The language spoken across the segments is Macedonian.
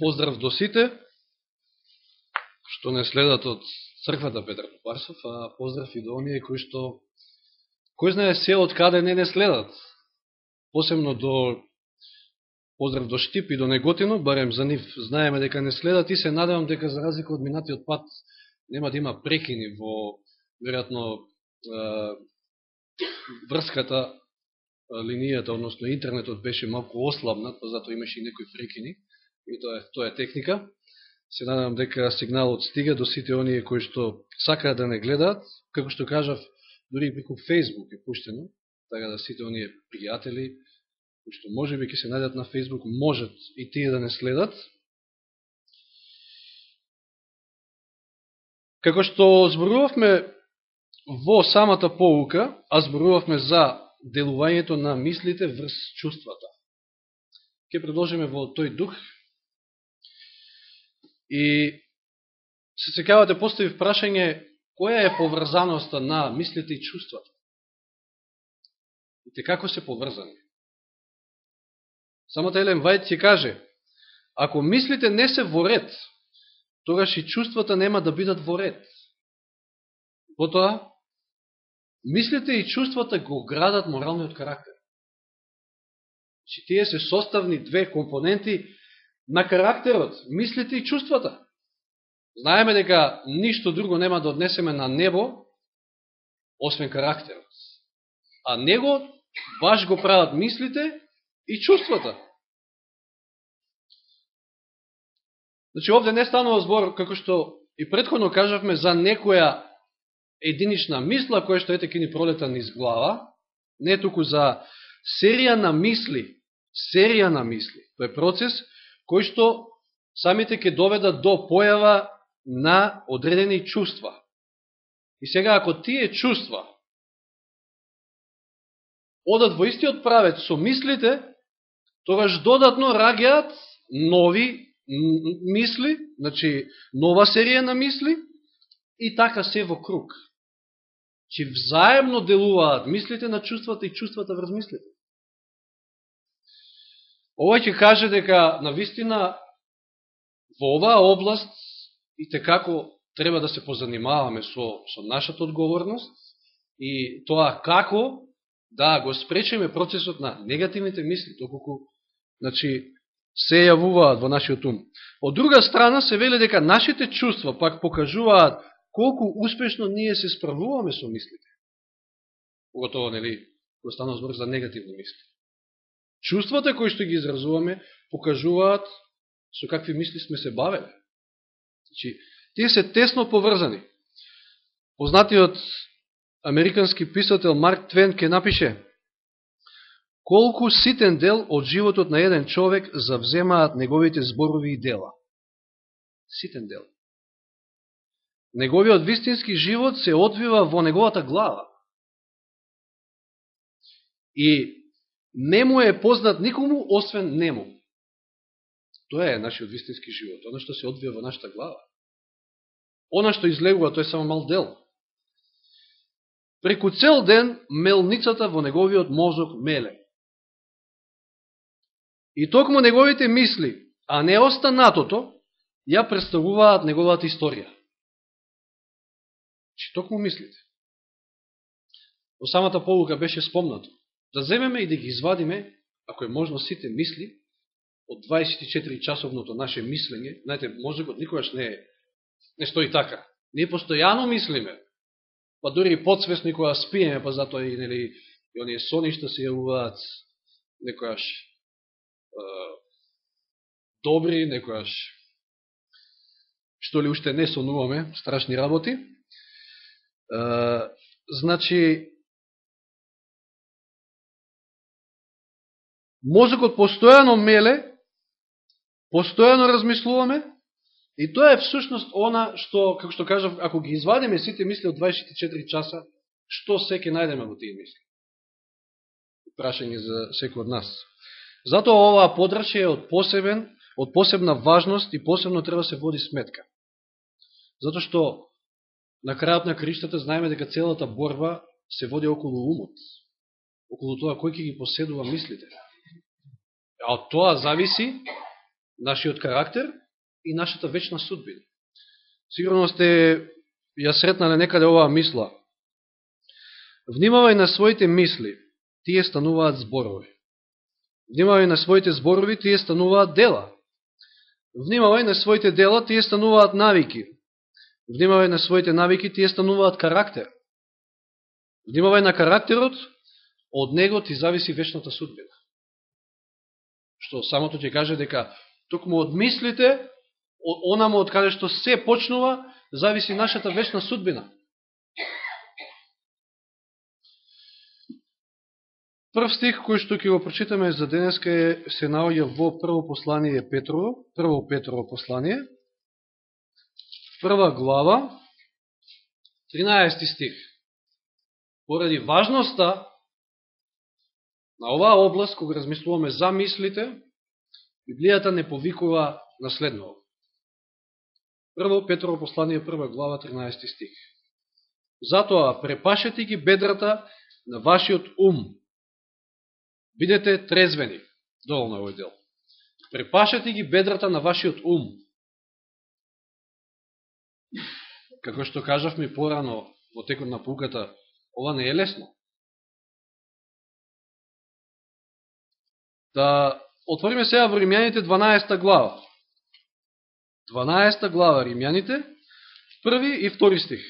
Поздрав до сите, што не следат од црквата Петар Попарсов, а поздрав и до оние кои што, кој знае се од каде не не следат. Посебно до поздрав до Штип и до Неготино, барем за нив знаеме дека не следат и се надевам дека за разлика од минатиот пат нема да има прекини во, веројатно, врската, линијата, односно интернетот беше малку ослабнат, па затоа имаше и некои прекини и тоа е, тоа е техника. Се надам дека сигналот стига до сите оние кои што сакаат да не гледаат, како што кажав, дори и преку Facebook е пуштено, така да сите оние пријатели, кои што може би ќе се најдат на Facebook, можат и тие да не следат. Како што зборувавме во самата поука, а зборувавме за делувањето на мислите врз чувствата. Ке продолжиме во тој дух И се секавате да постави прашање, која е поврзаноста на мислите и чувствата? И те како се поврзани? Самата Елен Вајд ќе каже, ако мислите не се во ред, тогаш и чувствата нема да бидат во ред. Потоа, мислите и чувствата го градат моралниот карактер. Че тие се составни две компоненти на карактерот, мислите и чувствата. Знаеме дека ништо друго нема да однесеме на небо, освен карактерот. А него баш го прават мислите и чувствата. Значи, овде не станува збор, како што и предходно кажавме, за некоја единична мисла, која што ете ки ни пролета низ глава, не туку за серија на мисли, серија на мисли. Тој процес кои што самите ќе доведат до појава на одредени чувства. И сега, ако тие чувства одат во истиот правец со мислите, тогаш додатно раѓаат нови мисли, значи нова серија на мисли, и така се во круг. Че взаемно делуваат мислите на чувствата и чувствата врз мислите. Ова ќе каже дека на вистина во оваа област и те како треба да се позанимаваме со, со нашата одговорност и тоа како да го спречеме процесот на негативните мисли, доколку, значи, се јавуваат во нашиот ум. Од друга страна се вели дека нашите чувства пак покажуваат колку успешно ние се справуваме со мислите. Поготово, нели, го станува збор за негативни мисли. Чувствата кои што ги изразуваме покажуваат со какви мисли сме се бавеле. Значи, тие се тесно поврзани. Познатиот американски писател Марк Твен ке напише колку ситен дел од животот на еден човек завземаат неговите зборови и дела. Ситен дел. Неговиот вистински живот се одвива во неговата глава. И не му е познат никому, освен нему. Тоа е нашиот вистински живот, оно што се одвија во нашата глава. Оно што излегува, тоа е само мал дел. Преку цел ден мелницата во неговиот мозок меле. И токму неговите мисли, а не останатото, ја представуваат неговата историја. Чи токму мислите. Во самата полука беше спомнато да земеме и да ги извадиме, ако е можно, сите мисли од 24 часовното наше мислење. Знаете, мозокот никогаш не, е, не стои така. Ние постојано мислиме, па дури и подсвесно кога спиеме, па затоа и, нели, и оние соништа се јавуваат некојаш е, добри, некојаш што ли уште не сонуваме, страшни работи. Е, значи, Мозокот постојано меле, постојано размислуваме, и тоа е всушност она што, како што кажав, ако ги извадиме сите мисли од 24 часа, што се најдеме во тие мисли? Прашање за секој од нас. Затоа оваа подраче е од посебен, од посебна важност и посебно треба да се води сметка. Затоа што на крајот на криштата знаеме дека целата борба се води околу умот, околу тоа кој ќе ги поседува мислите. А од тоа зависи нашиот карактер и нашата вечна судбина. Сигурно сте ја сретнале некаде оваа мисла. Внимавај на своите мисли, тие стануваат зборови. Внимавај на своите зборови, тие стануваат дела. Внимавај на своите дела, тие стануваат навики. Внимавај на своите навики, тие стануваат карактер. Внимавај на карактерот, од него ти зависи вечната судбина. Што самото ќе каже дека токму од мислите, онамо од каде што се почнува, зависи нашата вечна судбина. Прв стих кој што ќе го прочитаме за денеска е, се наоѓа во прво послание Петрово, прво Петрово послание, прва глава, 13 стих. Поради важноста на оваа област, кога размислуваме за мислите, Библијата не повикува на следново. Прво Петро послание, прва глава, 13 стих. Затоа препашете ги бедрата на вашиот ум. Бидете трезвени. Долу на овој дел. Препашете ги бедрата на вашиот ум. Како што кажавме порано во текот на пуката, ова не е лесно. Да отвориме сега во Римјаните 12 глава. 12 глава Римјаните, први и втори стих.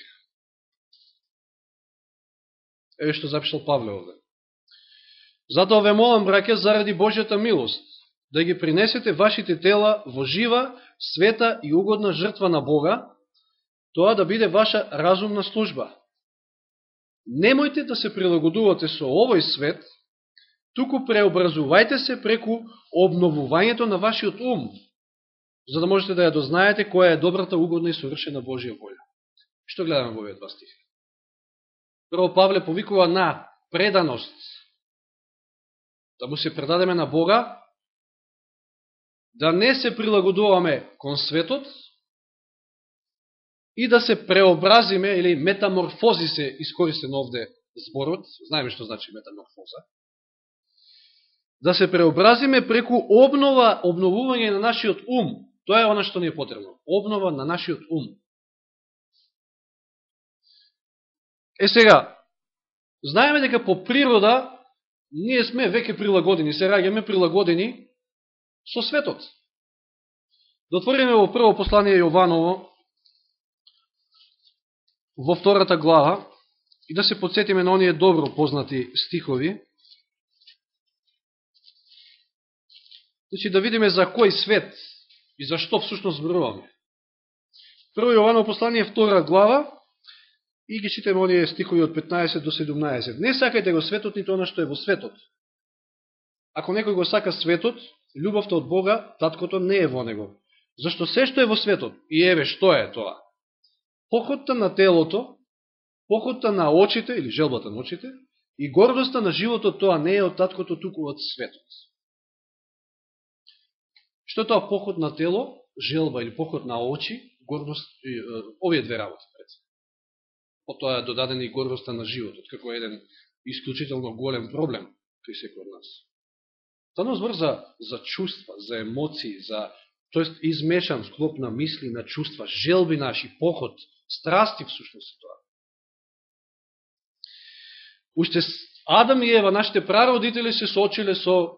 Еве што запишал Павле овде. Затоа ве молам, браке, заради Божјата милост, да ги принесете вашите тела во жива, света и угодна жртва на Бога, тоа да биде ваша разумна служба. Немојте да се прилагодувате со овој свет, туку преобразувајте се преку обновувањето на вашиот ум, за да можете да ја дознаете која е добрата, угодна и совршена Божија воља. Што гледаме во овие два стиха? Прво Павле повикува на преданост, да му се предадеме на Бога, да не се прилагодуваме кон светот и да се преобразиме, или метаморфози се искористен овде зборот, знаеме што значи метаморфоза, да се преобразиме преку обнова, обновување на нашиот ум, Тоа е она што ни е потребно. Обнова на нашиот ум. Е сега, знаеме дека по природа ние сме веќе прилагодени, се раѓаме прилагодени со светот. Да отвориме во прво послание Јованово, во втората глава, и да се подсетиме на оние добро познати стихови. Значи да видиме за кој свет И за што всушност зборуваме? Прво Јовано послание, втора глава, и ги читаме оние стихови од 15 до 17. Не сакајте го светот, нито она што е во светот. Ако некој го сака светот, љубовта од Бога, таткото не е во него. Зашто се што е во светот, и еве што е тоа? Похотта на телото, похотта на очите, или желбата на очите, и гордоста на животот, тоа не е од таткото, туку од светот. Што тоа поход на тело, желба или поход на очи, гордост, овие две работи пред Потоа е додадена и гордоста на животот, како еден исклучително голем проблем кај секој од нас. Станува збор за, за чувства, за емоции, за тоест измешан склоп на мисли, на чувства, желби наши, поход, страсти всушност тоа. Уште Адам и Ева, нашите прародители, се соочиле со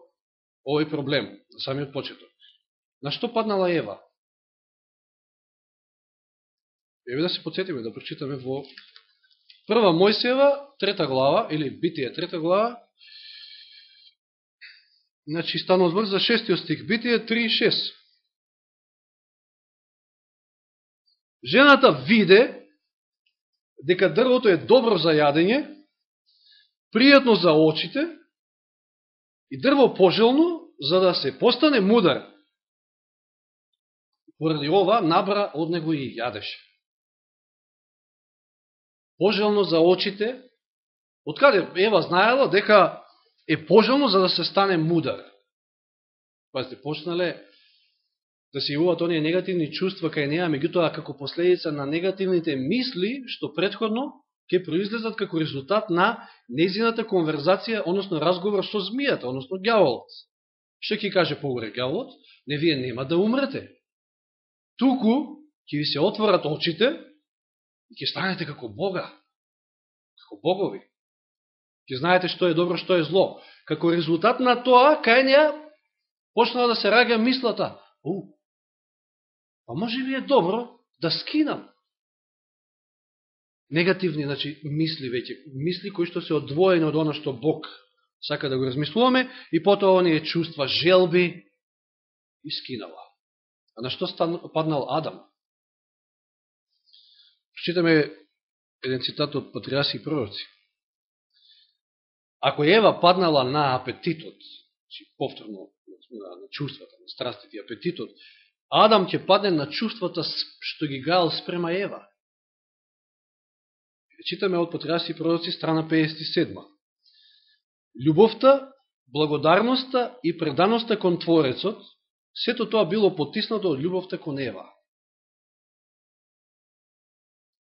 овој проблем, на самиот почеток. На што паднала Ева? Еве да се подсетиме, да прочитаме во Прва Мојсева, трета глава, или Битие, трета глава, значи станува збор за шестиот стих, Битие 3.6. Жената виде дека дрвото е добро за јадење, пријатно за очите и дрво пожелно за да се постане мудар. Поради ова, набра од него и јадеше. Пожелно за очите, од каде Ева знаела дека е пожелно за да се стане мудар. Пазите, почнале да се јавуват оние негативни чувства кај неа, меѓутоа како последица на негативните мисли, што предходно ќе произлезат како резултат на незината конверзација, односно разговор со змијата, односно гјаволот. што ќе каже поурегалот? Не, вие нема да умрете. Туку ќе ви се отворат очите и ќе станете како Бога. Како богови. Ќе знаете што е добро, што е зло. Како резултат на тоа, кај неја почнала да се раѓа мислата. У, па може би е добро да скинам. Негативни, значи, мисли веќе, мисли кои што се одвоени од оно што Бог сака да го размислуваме, и потоа оние чувства, желби, и скинала. А на што стан, паднал Адам? Читаме еден цитат од Патриаси и пророци. Ако Ева паднала на апетитот, значи повторно на, на чувствата, на страстите и апетитот, Адам ќе падне на чувствата што ги гаал спрема Ева. Читаме од Патриаси и пророци, страна 57. Любовта, благодарноста и преданоста кон Творецот, сето тоа било потиснато од љубовта кон Ева.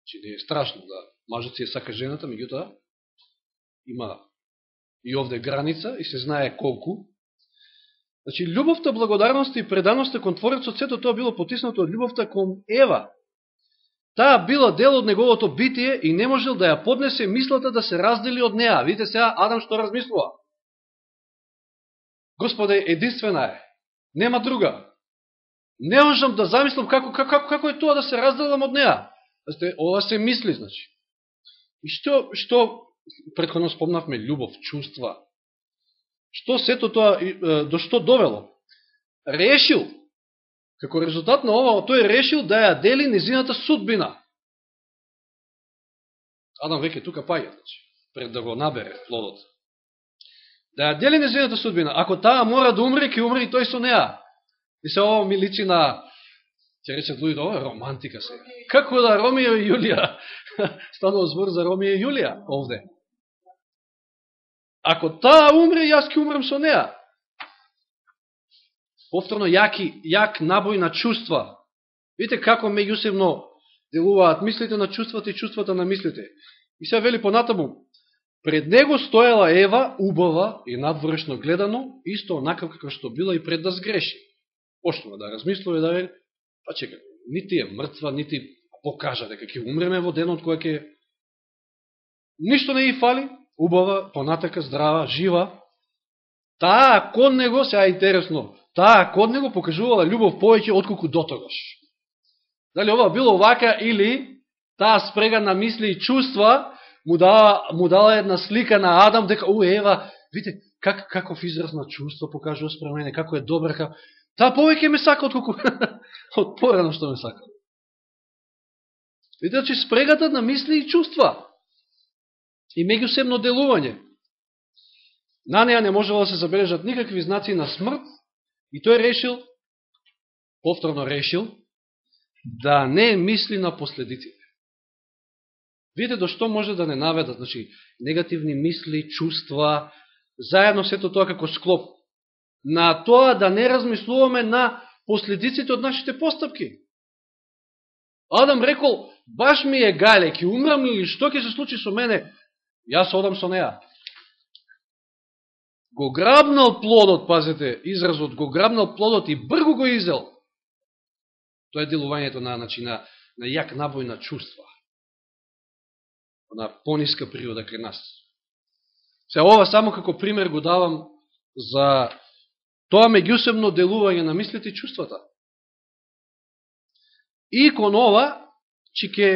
Че не е страшно да мажот си е сака жената, меѓутоа има и овде граница и се знае колку. Значи, љубовта, благодарноста и преданоста кон Творецот, сето тоа било потиснато од љубовта кон Ева. Таа била дел од неговото битие и не можел да ја поднесе мислата да се раздели од неа. Видите сега Адам што размислува. Господе, единствена е. Нема друга. Не можам да замислам како, како, како е тоа да се разделам од неа. Да ова се мисли, значи. И што, што предходно спомнавме, љубов, чувства. Што сето тоа, до што довело? Решил Како резултат на ова, тој решил да ја дели незината судбина. Адам веќе тука паја, значи, пред да го набере плодот. Да ја дели незината судбина. Ако таа мора да умре, ќе умре и тој со неа. И се ова ми личи на, ќе речат луѓето, ова е романтика се. Како да Ромео и Јулија, станува збор за Ромео и Јулија овде. Ако таа умре, јас ќе умрем со неа повторно јаки, јак набој на чувства. Видите како меѓусебно делуваат мислите на чувствата и чувствата на мислите. И се вели понатаму, пред него стоела Ева, убава и надворешно гледано, исто онакав како што била и пред да сгреши. Почнува да размислува и да вели, па чека, нити е мртва, нити покажа дека ќе умреме во денот кој ќе... Ништо не ја фали, убава, понатака, здрава, жива. Таа кон него, сега интересно, таа кон него покажувала љубов повеќе отколку дотогаш. Дали ова било вака или таа спрега на мисли и чувства му дава, му дава една слика на Адам дека у Ева, видите как каков израз на чувство покажува спрема мене, како е добра, таа повеќе ме сака отколку од порано што ме сака. Видите, че спрегата на мисли и чувства и меѓусебно делување. На неја не можело да се забележат никакви знаци на смрт, И тој решил, повторно решил, да не мисли на последиците. Видите до што може да не наведат, значи, негативни мисли, чувства, заедно сето тоа како склоп, на тоа да не размислуваме на последиците од нашите постапки. Адам рекол, баш ми е гале, ќе умрам или што ќе се случи со мене, јас одам со неа го грабнал плодот, пазете, изразот, го грабнал плодот и бргу го изел. Тоа е делувањето на, значи, на, на јак набој на чувства. На пониска природа кај нас. Се ова само како пример го давам за тоа меѓусебно делување на мислите и чувствата. И кон ова, че ке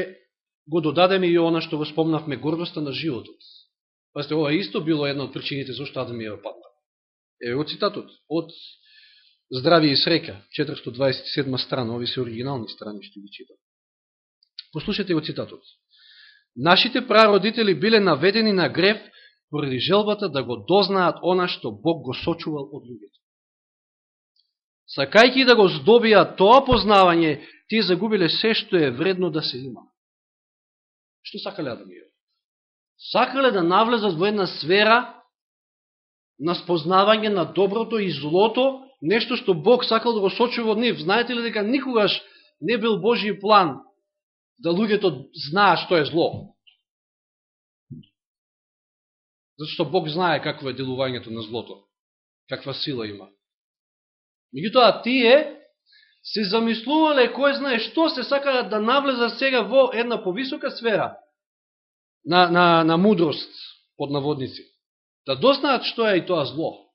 го додадеме и она што го спомнавме, гордоста на животот. Пасте, ова исто било една од причините зашто Адам и Ева падна. Еве го цитатот од Здравие и срека, 427 страна, ови се оригинални страни што ги читам. Послушайте го цитатот. Нашите прародители биле наведени на греф поради желбата да го дознаат она што Бог го сочувал од луѓето. Сакајки да го здобиат тоа познавање, тие загубиле се што е вредно да се има. Што сакале да и сакале да навлезат во една сфера на спознавање на доброто и злото, нешто што Бог сакал да го сочува од нив. Знаете ли дека никогаш не бил Божи план да луѓето знаат што е зло? Зашто што Бог знае какво е делувањето на злото, каква сила има. Меѓутоа, тие се замислувале кој знае што се сакаат да навлезат сега во една повисока сфера на, на, на мудрост, под наводници. Да дознаат што е и тоа зло.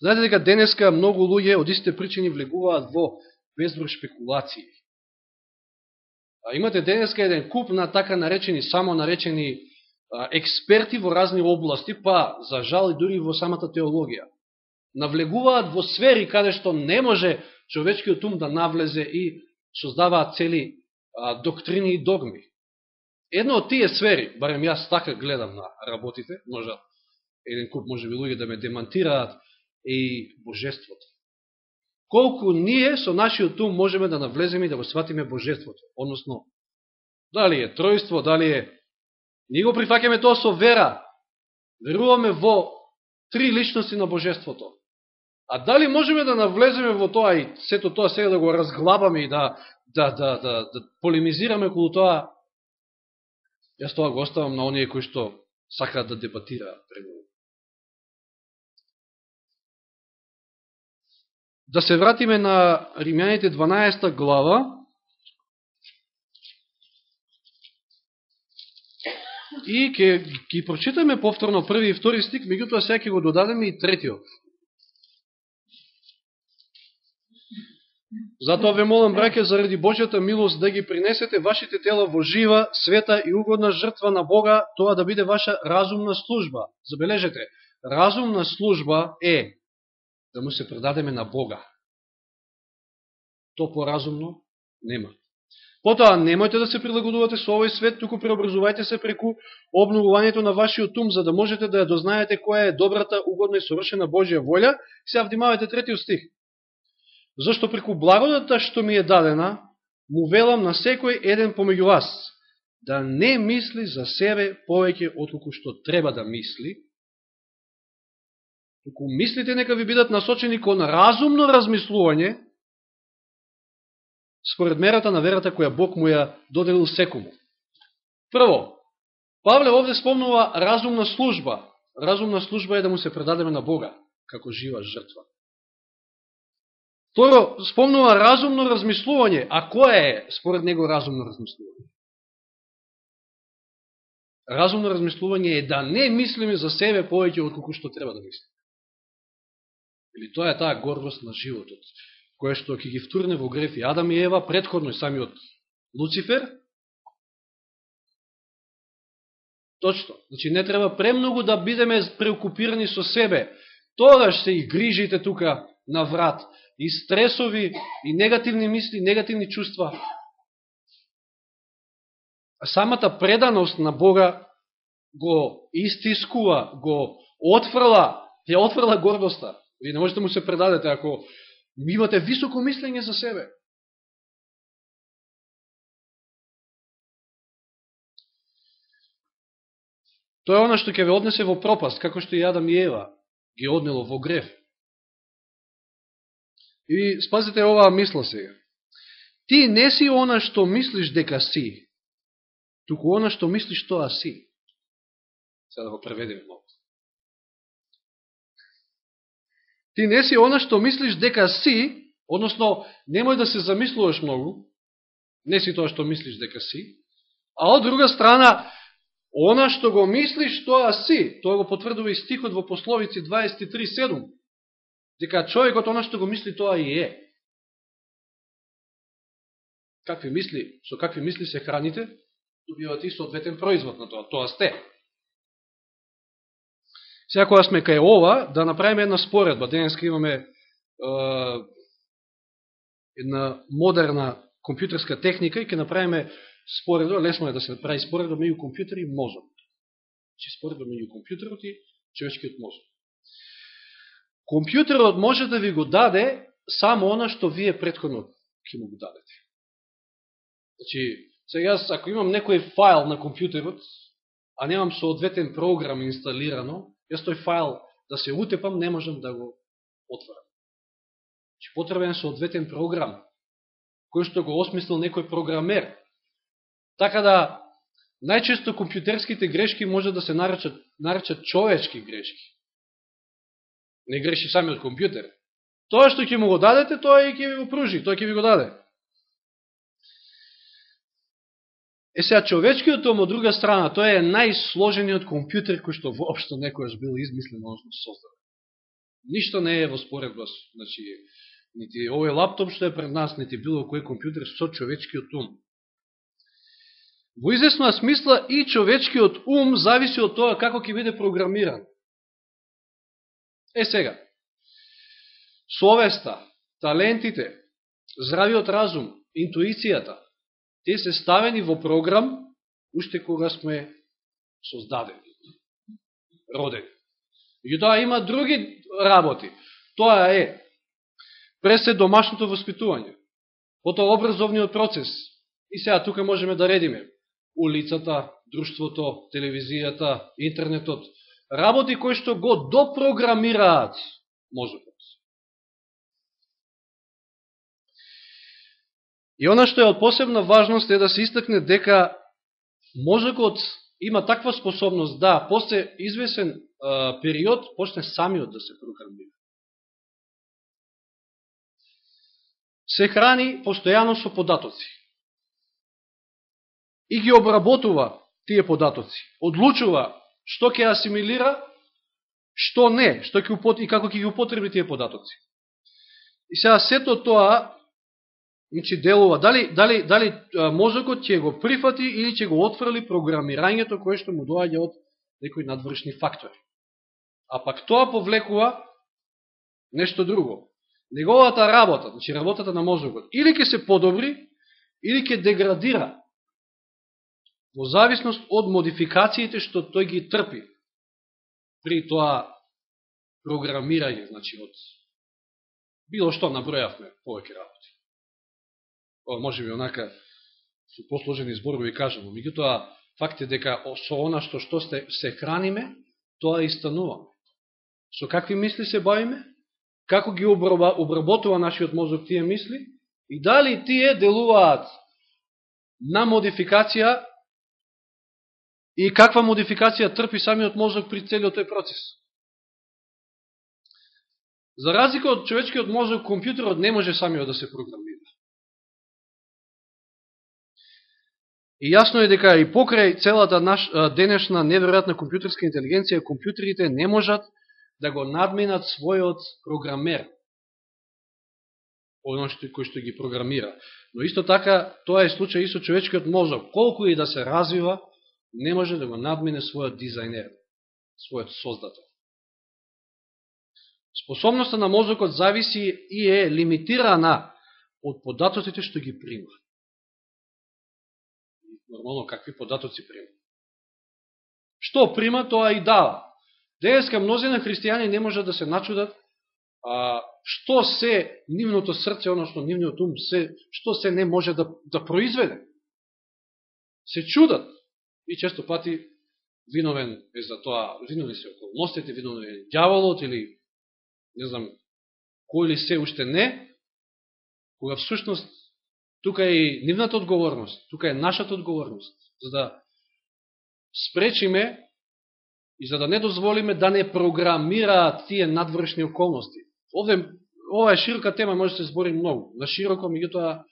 Знаете дека денеска многу луѓе од истите причини влегуваат во безброј шпекулации. Имате денеска еден куп на така наречени, само наречени експерти во разни области, па за жал и дури во самата теологија. Навлегуваат во сфери каде што не може човечкиот ум да навлезе и создаваат цели доктрини и догми. Едно од тие сфери, барем јас така гледам на работите, може еден куп може би луѓе да ме демантираат, и божеството. Колку ние со нашиот ум можеме да навлеземе и да го сватиме божеството, односно, дали е тројство, дали е... Ние го прифакеме тоа со вера, веруваме во три личности на божеството. А дали можеме да навлеземе во тоа и сето тоа сега да го разглабаме и да, да, да, да, да полемизираме околу тоа, јас тоа го оставам на оние кои што сакаат да дебатираат Да се вратиме на Римјаните 12 глава, И ќе ги прочитаме повторно први и втори стик, меѓутоа сега ќе го додадеме и третиот. Затоа ве молам, браке, заради Божјата милост да ги принесете вашите тела во жива, света и угодна жртва на Бога, тоа да биде ваша разумна служба. Забележете, разумна служба е да му се предадеме на Бога. То поразумно нема. Потоа, немојте да се прилагодувате со овој свет, туку преобразувајте се преку обновувањето на вашиот ум, за да можете да ја дознаете која е добрата, угодна и совршена Божија волја. Сега внимавайте третиот стих. Зашто преку благодата што ми е дадена, му велам на секој еден помеѓу вас, да не мисли за себе повеќе отколку што треба да мисли, туку мислите нека ви бидат насочени кон разумно размислување, според мерата на верата која Бог му ја доделил секому. Прво, Павле овде спомнува разумна служба. Разумна служба е да му се предадеме на Бога, како жива жртва. Второ, спомнува разумно размислување. А кое е, според него, разумно размислување? Разумно размислување е да не мислиме за себе повеќе од колку што треба да мислиме. Или тоа е таа гордост на животот, која што ќе ги втурне во греф и Адам и Ева, предходно и самиот Луцифер. Точно. Значи, не треба премногу да бидеме преокупирани со себе. Тогаш се и грижите тука на врат и стресови, и негативни мисли, негативни чувства. А самата преданост на Бога го истискува, го отфрла, ја отфрла гордоста. Ви не можете да му се предадете ако имате високо мислење за себе. Тоа е она што ќе ве однесе во пропаст, како што и Адам и Ева ги однело во греф. И спазите оваа мисла сега. Ти не си она што мислиш дека си, туку она што мислиш тоа си. Сега да го преведеме Ти не си она што мислиш дека си, односно, немој да се замислуваш многу, не си тоа што мислиш дека си, а од друга страна, она што го мислиш тоа си, тоа го потврдува и стихот во пословици 23.7 дека човекот она што го мисли тоа и е. Какви мисли, со какви мисли се храните, добивате и соодветен производ на тоа. Тоа сте. Сега кога сме кај ова, да направиме една споредба. Денеска имаме е, една модерна компјутерска техника и ќе направиме споредба, лесно е да се направи споредба меѓу компјутер и мозок. Че споредба меѓу компјутерот и човечкиот мозок. Компјутерот може да ви го даде само она што вие предходно ќе му го дадете. Значи, сега ако имам некој файл на компјутерот, а немам соодветен програм инсталирано, јас тој файл да се утепам, не можам да го отворам. Че потребен соодветен програм, кој што го осмислил некој програмер. Така да, најчесто компјутерските грешки може да се наречат, наречат човечки грешки не греши самиот компјутер. Тоа што ќе му го дадете, тоа и ќе ви го пружи, тоа ќе ви го даде. Е сега, човечкиот ум, од друга страна, тој е најсложениот компјутер кој што воопшто некојаш бил измислен, односно создаден. Ништо не е во споредба, значи, нити овој лаптоп што е пред нас, нити било кој компјутер со човечкиот ум. Во известна смисла и човечкиот ум зависи од тоа како ќе биде програмиран. Е сега, совеста, талентите, здравиот разум, интуицијата, те се ставени во програм уште кога сме создадени, родени. И има други работи. Тоа е пресе домашното воспитување, потоа образовниот процес. И сега тука можеме да редиме улицата, друштвото, телевизијата, интернетот, работи кои што го допрограмираат мозокот. И она што е од посебна важност е да се истакне дека мозокот има таква способност да после извесен а, период почне самиот да се програмира. Се храни постојано со податоци. И ги обработува тие податоци. Одлучува што ќе асимилира, што не, што ќе и како ќе ги употреби тие податоци. И сега сето тоа Значи делува, дали, дали, дали мозокот ќе го прифати или ќе го отфрли програмирањето кое што му доаѓа од некои надвршни фактори. А пак тоа повлекува нешто друго. Неговата работа, значи работата на мозокот, или ќе се подобри, или ќе деградира во зависност од модификациите што тој ги трпи при тоа програмирање, значи од било што набројавме повеќе работи може би онака со посложени зборови кажемо. Меѓутоа, факт е дека со она што што сте, се храниме, тоа и стануваме. Со какви мисли се бавиме? Како ги обработува нашиот мозок тие мисли? И дали тие делуваат на модификација и каква модификација трпи самиот мозок при целиот тој процес? За разлика од човечкиот мозок, компјутерот не може самиот да се програмира. И јасно е дека и покрај целата наш, денешна неверојатна компјутерска интелигенција, компјутерите не можат да го надминат својот програмер, оно што, кој што ги програмира. Но исто така, тоа е случај и со човечкиот мозок. Колку и да се развива, не може да го надмине својот дизајнер, својот создател. Способноста на мозокот зависи и е лимитирана од податоците што ги прима нормално какви податоци прима. Што прима, тоа и дава. Денеска мнозина христијани не можат да се начудат а, што се нивното срце, односно нивниот ум, се, што се не може да, да произведе. Се чудат. И често пати виновен е за тоа, виновен се околностите, виновен е дјаволот или не знам кој ли се уште не, кога всушност Тука е и нивната одговорност, тука е нашата одговорност, за да спречиме и за да не дозволиме да не програмираат тие надвршни околности. Овде, ова е широка тема, може да се збори многу. На широко, меѓутоа,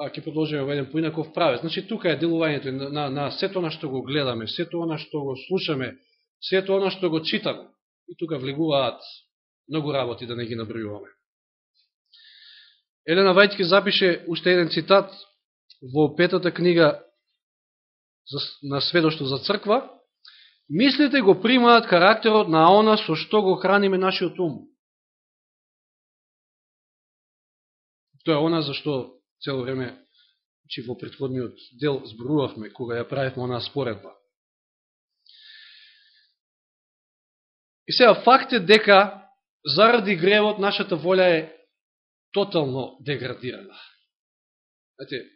ќе продолжиме во еден поинаков правец. Значи, тука е делувањето на, на, на сето на што го гледаме, сето она што го слушаме, сето она што го читаме. И тука влегуваат многу работи да не ги набројуваме. Елена Вајтке запише уште еден цитат во петата книга на сведоштво за црква. Мислите го примаат карактерот на она со што го храниме нашиот ум. Тоа е она за што цело време че во предходниот дел зборувавме, кога ја правевме она споредба. И сега факт е дека заради гревот нашата волја е тотално деградирана. Знаете,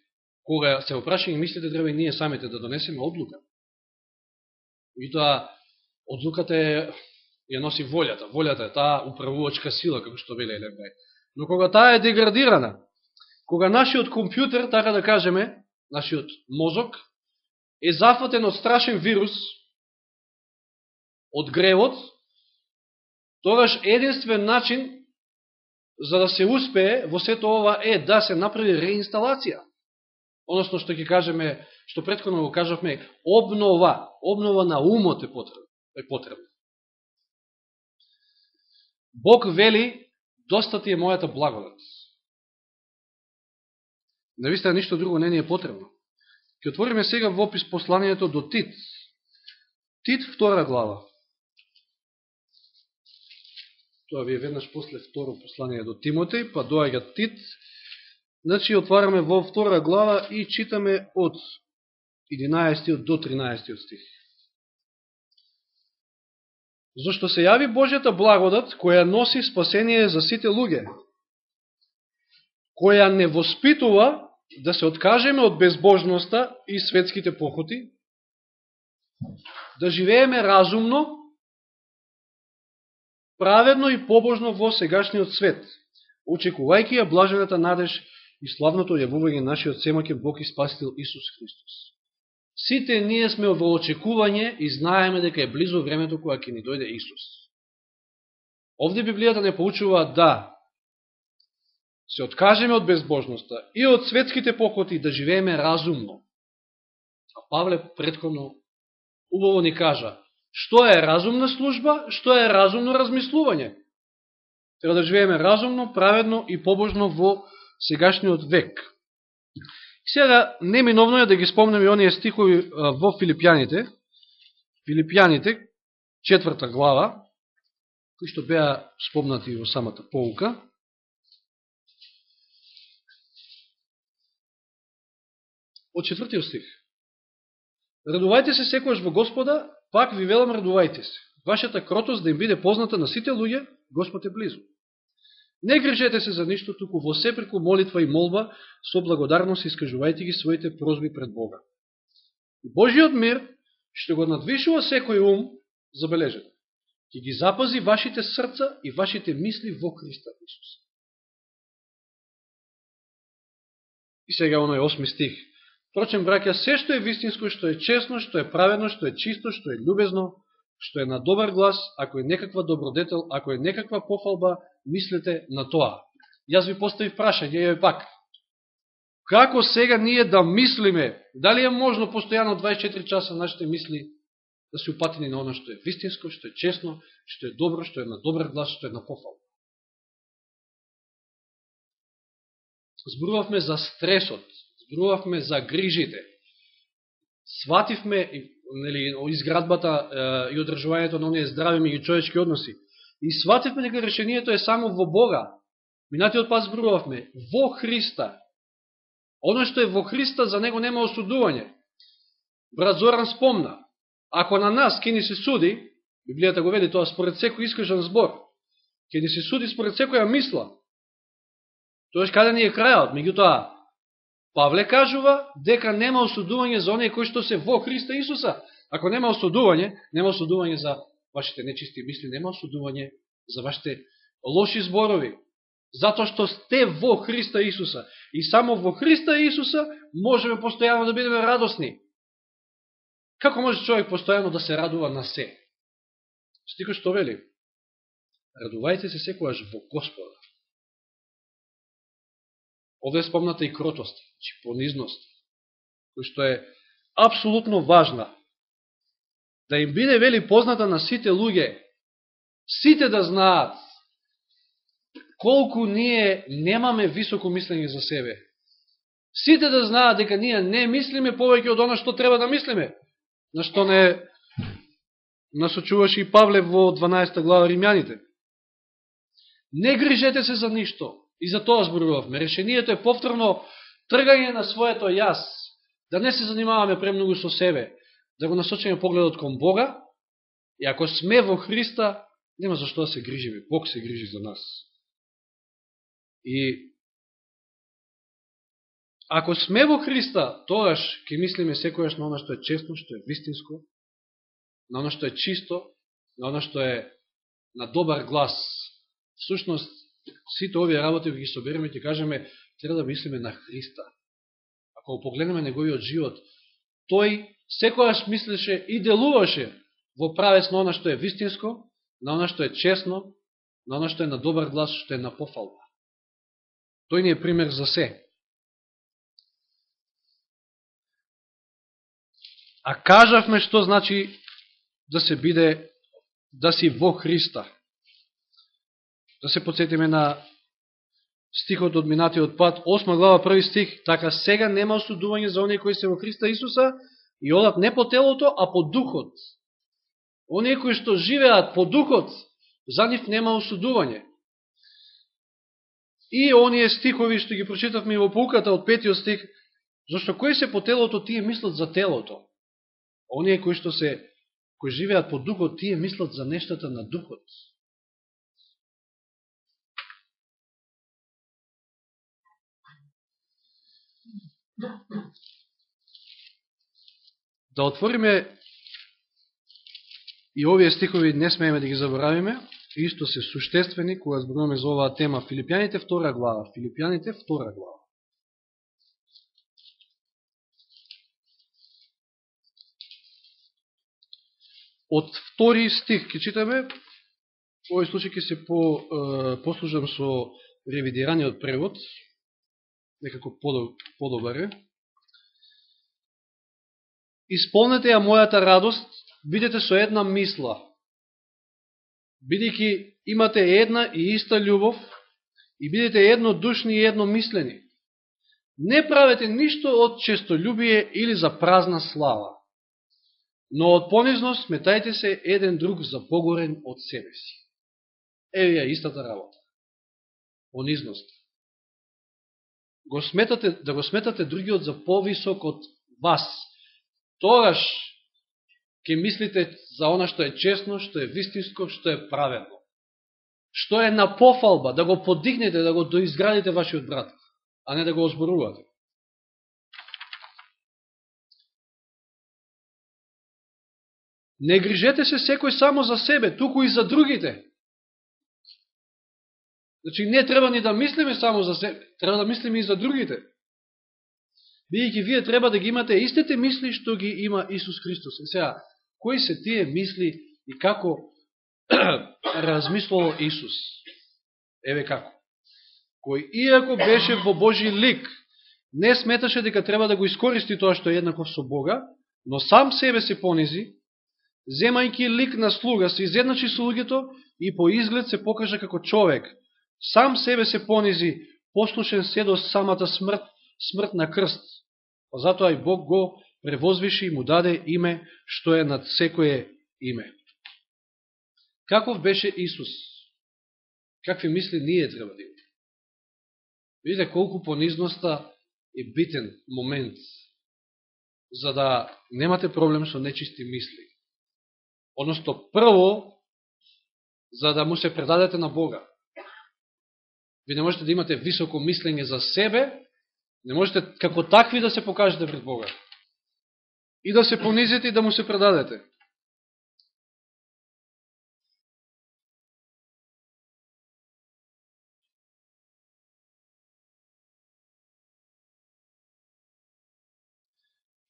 кога се опрашаме, мислите, да треба и ние самите да донесеме одлука. И тоа, одлуката е, ја носи волјата. Волјата е таа управувачка сила, како што веле Елебај. Но кога таа е деградирана, кога нашиот компјутер, така да кажеме, нашиот мозок, е зафатен од страшен вирус, од гревот, тогаш единствен начин за да се успее во сето ова е да се направи реинсталација. Односно, што ќе кажеме, што предходно го кажавме, обнова, обнова на умот е потребно. Е потребна. Бог вели, доста ти е мојата благодат. Навистина ништо друго не ни е потребно. Ке отвориме сега вопис посланието до Тит. Тит, втора глава. Тоа ви е веднаш после второ послание до Тимотеј, па доаѓа Тит. Значи, отвараме во втора глава и читаме од 11 до 13 стих. Зошто се јави Божјата благодат, која носи спасение за сите луѓе, која не воспитува да се откажеме од безбожноста и светските похоти, да живееме разумно, праведно и побожно во сегашниот свет, очекувајќи ја блажената надеж и славното јавување нашиот семаке Бог и Спасител Исус Христос. Сите ние сме во очекување и знаеме дека е близо времето кога ќе ни дојде Исус. Овде Библијата не поучува да се откажеме од безбожноста и од светските покоти да живееме разумно. А Павле предходно убаво ни кажа, што е разумна служба, што е разумно размислување. Треба да живееме разумно, праведно и побожно во сегашниот век. Сега, неминовно е да ги спомнем и оние стихови во Филипјаните, Филипјаните, четврта глава, кои што беа спомнати во самата полука, од четвртиот стих. Радувајте се секојаш во Господа, пак ви велам радувајте се. Вашата кротост да им биде позната на сите луѓе, Господ е близо. Не грижете се за ништо, туку во се преку молитва и молба, со благодарност искажувајте ги своите прозби пред Бога. И Божиот мир, што го надвишува секој ум, забележете, ќе ги запази вашите срца и вашите мисли во Христа Исус. И сега оној осми стих. Впрочем, браќа, се што е вистинско, што е честно, што е праведно, што е чисто, што е любезно, што е на добар глас, ако е некаква добродетел, ако е некаква пофалба, мислете на тоа. Јас ви поставив прашање, ја пак. Како сега ние да мислиме, дали е можно постојано 24 часа нашите мисли да се упатени на оно што е вистинско, што е честно, што е добро, што е на добар глас, што е на пофалба. Зборувавме за стресот, зборувавме за грижите. Свативме нели, изградбата и одржувањето на оние здрави меѓу човечки односи. И свативме дека решението е само во Бога. Минатиот пат зборувавме во Христа. Оно што е во Христа, за него нема осудување. Брат Зоран спомна, ако на нас ќе ни се суди, Библијата го веде тоа според секој искажен збор, ќе ни се суди според секоја мисла, тоеш каде ни е крајот, меѓутоа, Павле кажува дека нема осудување за оние кои што се во Христа Исуса. Ако нема осудување, нема осудување за вашите нечисти мисли, нема осудување за вашите лоши зборови. Затоа што сте во Христа Исуса. И само во Христа Исуса можеме постојано да бидеме радосни. Како може човек постојано да се радува на се? Стико што вели? Радувајте се секојаш во Господа. Овде е спомната и кротост, чи значи понизност, кој што е апсолутно важна. Да им биде вели позната на сите луѓе, сите да знаат колку ние немаме високо мислење за себе. Сите да знаат дека ние не мислиме повеќе од оно што треба да мислиме. На што не насочуваше и Павле во 12 глава Римјаните. Не грижете се за ништо. И за тоа зборувавме. Решението е повторно тргање на своето јас, да не се занимаваме премногу со себе, да го насочиме погледот кон Бога, и ако сме во Христа, нема зашто да се грижиме. Бог се грижи за нас. И ако сме во Христа, тогаш ќе мислиме секојаш на оно што е честно, што е вистинско, на оно што е чисто, на оно што е на добар глас. Всушност, сите овие работи ги собереме и ќе кажеме, треба да мислиме на Христа. Ако погледнеме неговиот живот, тој секојаш мислеше и делуваше во правец на она што е вистинско, на она што е честно, на она што е на добар глас, што е на пофалба. Тој ни е пример за се. А кажавме што значи да се биде, да си во Христа. Да се подсетиме на стихот од минатиот пат, 8 глава, први стих, така сега нема осудување за оние кои се во Христа Исуса и одат не по телото, а по духот. Оние кои што живеат по духот, за нив нема осудување. И оние стихови што ги прочитавме во пулката од петиот стих, зашто кои се по телото, тие мислат за телото. Оние кои што се кои живеат по духот, тие мислат за нештата на духот. Да отвориме и овие стихови не смееме да ги заборавиме, исто се суштествени кога зборуваме за оваа тема. Филипјаните втора глава. Филипјаните втора глава. Од втори стих ќе читаме, овој случај ќе се по, е, послужам со ревидираниот превод, некако подобар е. Исполнете ја мојата радост, бидете со една мисла, бидејќи имате една и иста љубов, и бидете еднодушни и едномислени. Не правете ништо од честолюбие или за празна слава, но од понизност сметајте се еден друг за погорен од себе си. Еве ја истата работа. Понизност. Го сметате, да го сметате другиот за повисок од вас. Тогаш ќе мислите за она што е честно, што е вистинско, што е праведно. Што е на пофалба, да го подигнете, да го доизградите вашиот брат, а не да го озборувате. Не грижете се секој само за себе, туку и за другите. Значи, не треба ни да мислиме само за себе, треба да мислиме и за другите бидејќи вие треба да ги имате истите мисли што ги има Исус Христос. Е сега, кои се тие мисли и како размислувал Исус? Еве како. Кој иако беше во Божи лик, не сметаше дека треба да го искористи тоа што е еднаков со Бога, но сам себе се понизи, земајќи лик на слуга, се изедначи со луѓето и по изглед се покажа како човек. Сам себе се понизи, послушен се до самата смрт, смрт на крст. Па затоа и Бог го превозвиши и му даде име, што е над секое име. Каков беше Исус? Какви мисли ние треба да имаме? Видите колку понизноста е битен момент за да немате проблем со нечисти мисли. Односто, прво, за да му се предадете на Бога. Ви не можете да имате високо мислење за себе, Не можете како такви да се покажете пред Бога. И да се понизите и да му се предадете.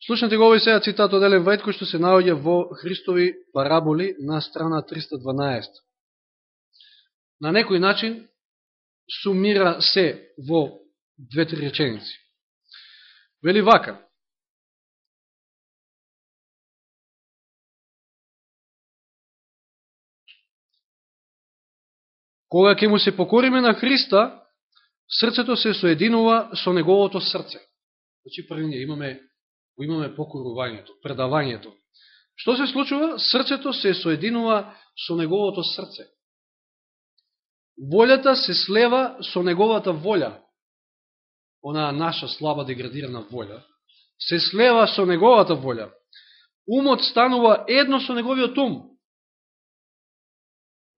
Слушнете го овој сега цитат од Елен Вајд, кој што се наоѓа во Христови параболи на страна 312. На некој начин сумира се во две-три реченици. Вели вака. Кога ќе му се покориме на Христа, срцето се соединува со неговото срце. Значи, први ние имаме, имаме покорувањето, предавањето. Што се случува? Срцето се соединува со неговото срце. Волјата се слева со неговата волја онаа наша слаба деградирана волја, се слева со неговата волја. Умот станува едно со неговиот ум.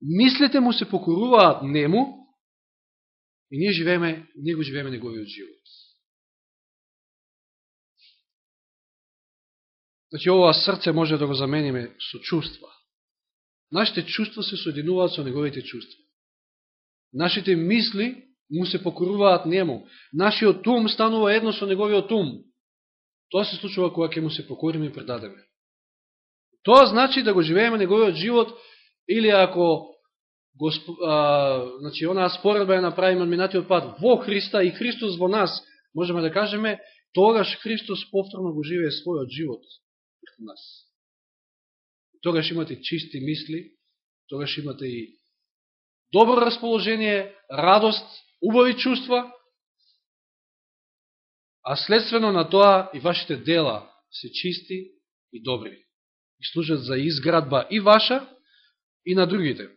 Мислите му се покоруваат нему и ние живееме, ние го живееме неговиот живот. Значи, ова срце може да го замениме со чувства. Нашите чувства се соединуваат со неговите чувства. Нашите мисли му се покоруваат нему. Нашиот ум станува едно со неговиот ум. Тоа се случува кога ќе му се покориме и предадеме. Тоа значи да го живееме неговиот живот или ако Госп... А, значи, онаа споредба ја направиме од минатиот пат во Христа и Христос во нас, можеме да кажеме, тогаш Христос повторно го живее својот живот во нас. Тогаш имате чисти мисли, тогаш имате и добро расположение, радост, убави чувства, а следствено на тоа и вашите дела се чисти и добри. И служат за изградба и ваша, и на другите.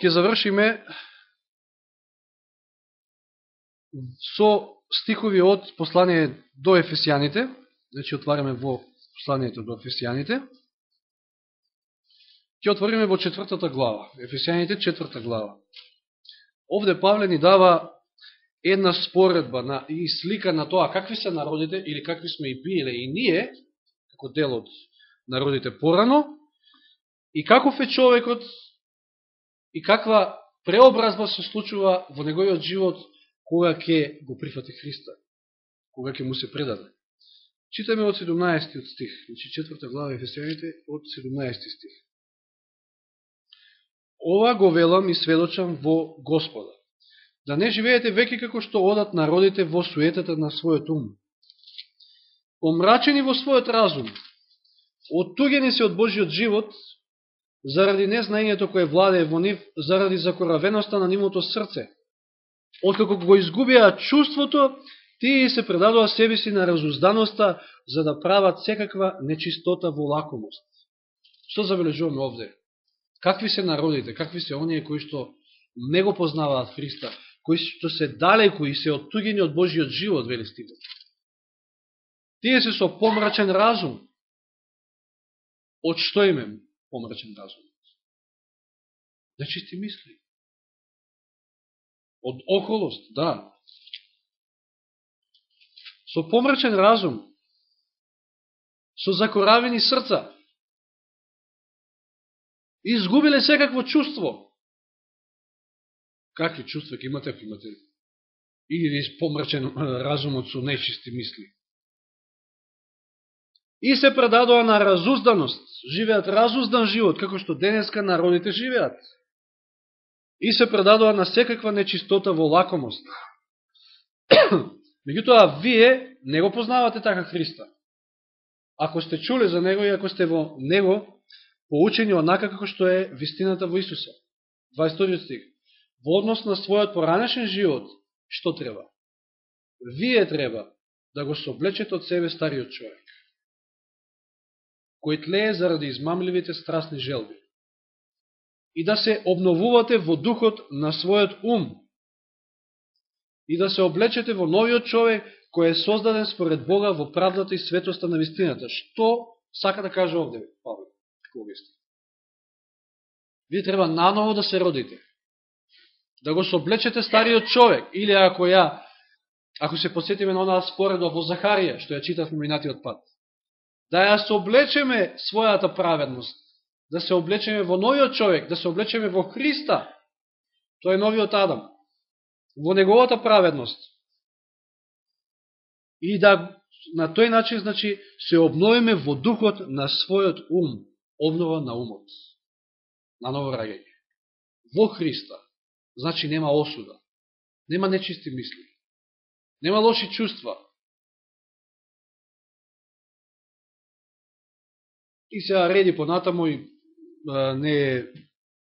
Ке завршиме со стихови од послание до Ефесијаните, значи отвараме во посланието до Ефесијаните, ќе отвориме во четвртата глава, Ефесијаните четврта глава. Овде Павле ни дава една споредба на, и слика на тоа какви се народите или какви сме и биле и ние, како дел од народите порано, и каков е човекот и каква преобразба се случува во неговиот живот кога ќе го прифати Христа, кога ќе му се предаде. Читаме од 17 стих, значи четврта глава Ефесијаните од 17 стих. Ова го велам и сведочам во Господа. Да не живеете веќе како што одат народите во суетата на својот ум. Омрачени во својот разум, оттугени се од Божиот живот, заради незнаењето кое владее во нив, заради закоравеноста на нивото срце. Откако го изгубиа чувството, тие се предадува себе си на разузданоста, за да прават секаква нечистота во лакомост. Што забележуваме овде? Какви се народите, какви се оние кои што не го познаваат Христа, кои што се далеко и се оттугени од Божиот живот, вели стигот. Тие се со помрачен разум. Од што име помрачен разум? Нечисти мисли. Од околост, да. Со помрачен разум. Со закоравени срца изгубиле секакво чувство. Какви чувства ќе имате, ако имате или испомрачен разумот со нечисти мисли? И се предадоа на разузданост, живеат разуздан живот, како што денеска народите живеат. И се предадоа на секаква нечистота во лакомост. Меѓутоа, вие не го познавате така Христа. Ако сте чули за Него и ако сте во Него, поучени онака како што е вистината во Исуса. 22 стих. Во однос на својот поранешен живот, што треба? Вие треба да го соблечете од себе стариот човек, кој тлее заради измамливите страстни желби, и да се обновувате во духот на својот ум, и да се облечете во новиот човек, кој е создаден според Бога во правдата и светоста на вистината. Што сака да каже овде, Павле? Повести. Вие треба наново да се родите. Да го соблечете стариот човек. Или ако ја, ако се посетиме на онаа споредба во Захарија, што ја читавме минатиот пат. Да ја соблечеме својата праведност. Да се облечеме во новиот човек. Да се облечеме во Христа. Тој е новиот Адам. Во неговата праведност. И да на тој начин, значи, се обновиме во духот на својот ум обнова на умот, на ново раѓање. Во Христа, значи нема осуда, нема нечисти мисли, нема лоши чувства. И сега реди понатамо и не е,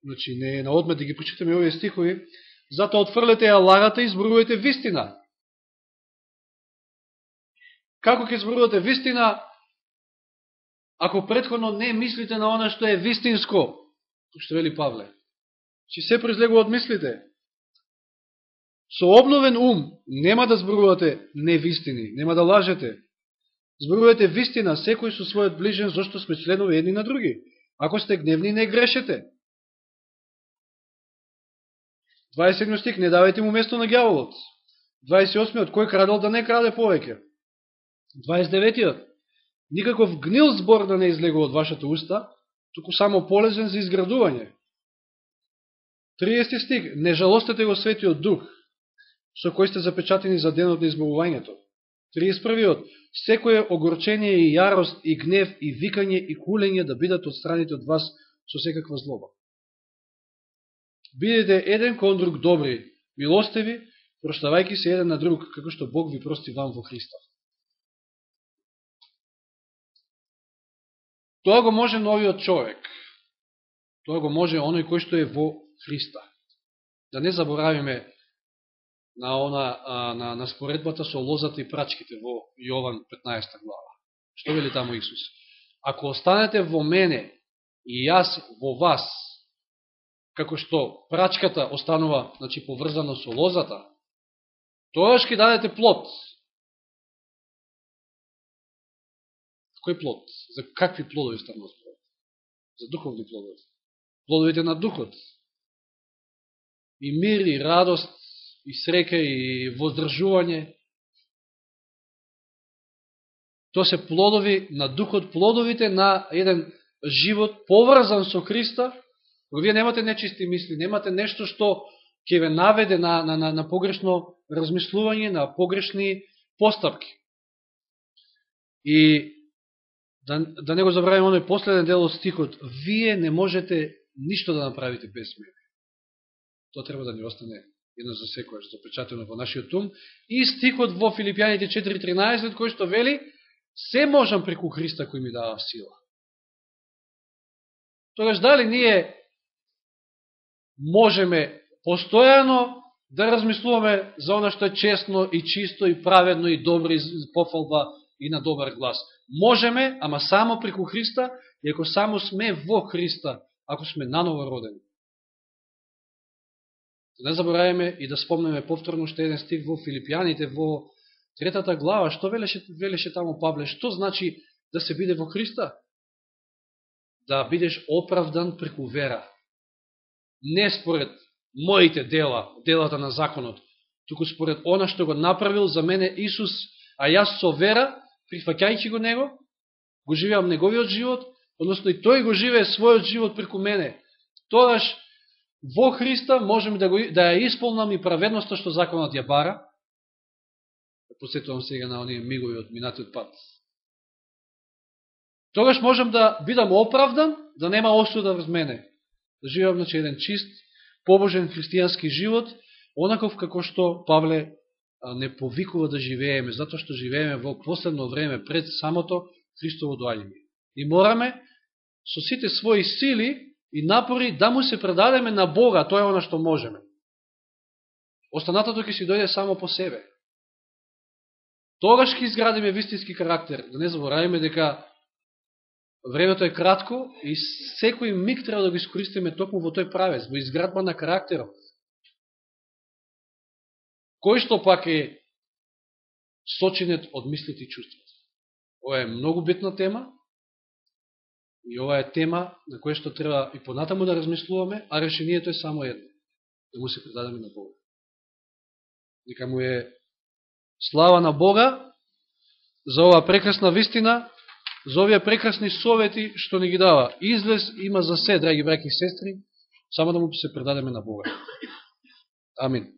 значи, не е на одмет да ги почитаме овие стихови, затоа отфрлете ја лагата и зборувате вистина. Како ќе зборувате вистина, ако предходно не мислите на она што е вистинско, што вели Павле, че се произлегува од мислите. Со обновен ум нема да зборувате невистини, нема да лажете. Зборувате вистина секој со својот ближен, зашто сме членови едни на други. Ако сте гневни, не грешете. 27 стих, не давајте му место на гјаволот. 28 кој крадал да не краде повеќе. 29 Никаков гнил збор да не излегува од вашата уста, туку само полезен за изградување. 30 стих. Не жалостете го светиот дух, со кој сте запечатени за денот на избавувањето. 31. Секоје огорчение и јарост и гнев и викање и кулење да бидат отстраните од вас со секаква злоба. Бидете еден кон друг добри, милостеви, проштавајки се еден на друг, како што Бог ви прости вам во Христа. Тоа го може новиот човек. Тоа го може оној кој што е во Христа. Да не заборавиме на она на, на споредбата со лозата и прачките во Јован 15 глава. Што вели таму Исус? Ако останете во мене и јас во вас, како што прачката останува значи, поврзана со лозата, тоаш ќе дадете плод. Кој плод? За какви плодови станува плод? За духовни плодови. Плодовите на духот. И мир, и радост, и срека, и воздржување. Тоа се плодови на духот, плодовите на еден живот поврзан со Христа, кога вие немате нечисти мисли, немате нешто што ќе ве наведе на, на, на, на погрешно размислување, на погрешни постапки. И да, да не го забравим оној последен дел од стихот, вие не можете ништо да направите без мене. Тоа треба да ни остане едно за секојаш запечатено во нашиот ум. И стихот во Филипјаните 4.13, кој што вели, се можам преку Христа кој ми дава сила. Тогаш дали ние можеме постојано да размислуваме за оно што е честно и чисто и праведно и добро и пофалба и на добар глас. Можеме, ама само преку Христа и ако само сме во Христа, ако сме наново родени. Не забораваме и да спомнеме повторно што еден стих во Филипијаните, во третата глава, што велеше, велеше таму Павле, што значи да се биде во Христа? Да бидеш оправдан преку вера. Не според моите дела, делата на законот, туку според она што го направил за мене Исус, а јас со вера, прифакајќи го Него, го живеам Неговиот живот, односно и Тој го живее својот живот преку мене. Тогаш во Христа можеме да, го, да ја исполнам и праведноста што законот ја бара. Да посетувам сега на оние мигови од минатиот пат. Тогаш можем да бидам оправдан, да нема осуда врз мене. Да живеам, значи, еден чист, побожен христијански живот, онаков како што Павле не повикува да живееме, затоа што живееме во последно време пред самото Христово доаѓање. И мораме со сите своји сили и напори да му се предадеме на Бога, тоа е она што можеме. Останатото ќе си дојде само по себе. Тогаш ќе изградиме вистински карактер. Да не заборавиме дека времето е кратко и секој миг треба да го искористиме токму во тој правец, во изградба на карактерот. Кој што пак е сочинет од мислите и чувствата. Ова е многу битна тема, И ова е тема на која што треба и понатаму да размислуваме, а решението е само едно. Да му се предадеме на Бога. Нека му е слава на Бога за оваа прекрасна вистина, за овие прекрасни совети што ни ги дава. Излез има за се, драги браки и сестри, само да му се предадеме на Бога. Амин.